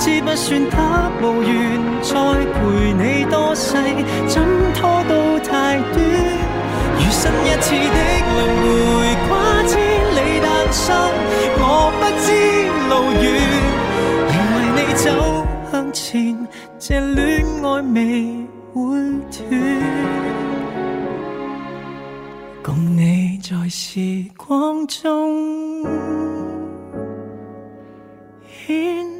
知不算他无缘，再陪你多世，怎拖到太短。如新一次的轮回，跨千里诞生，我不知路远，仍为你走向前，这恋爱未会断，共你在时光中，显。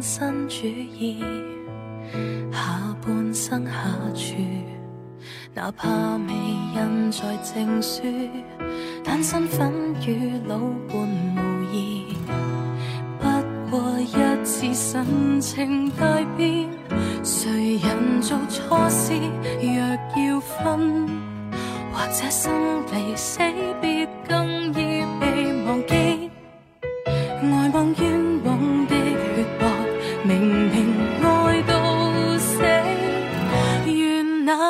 身主意，下半生下注，哪怕未印在正书，单身粉与老伴无异。不过一次神情大变，谁人做错事，若要分，或者生离死。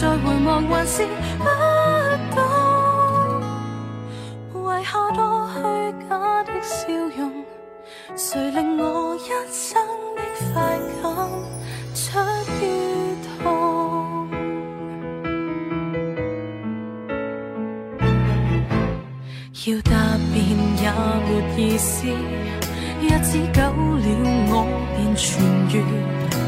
再回望还是不懂，遗下多虚假的笑容，谁令我一生的快感出于痛？要答辩也没意思，日子久了我便痊愈。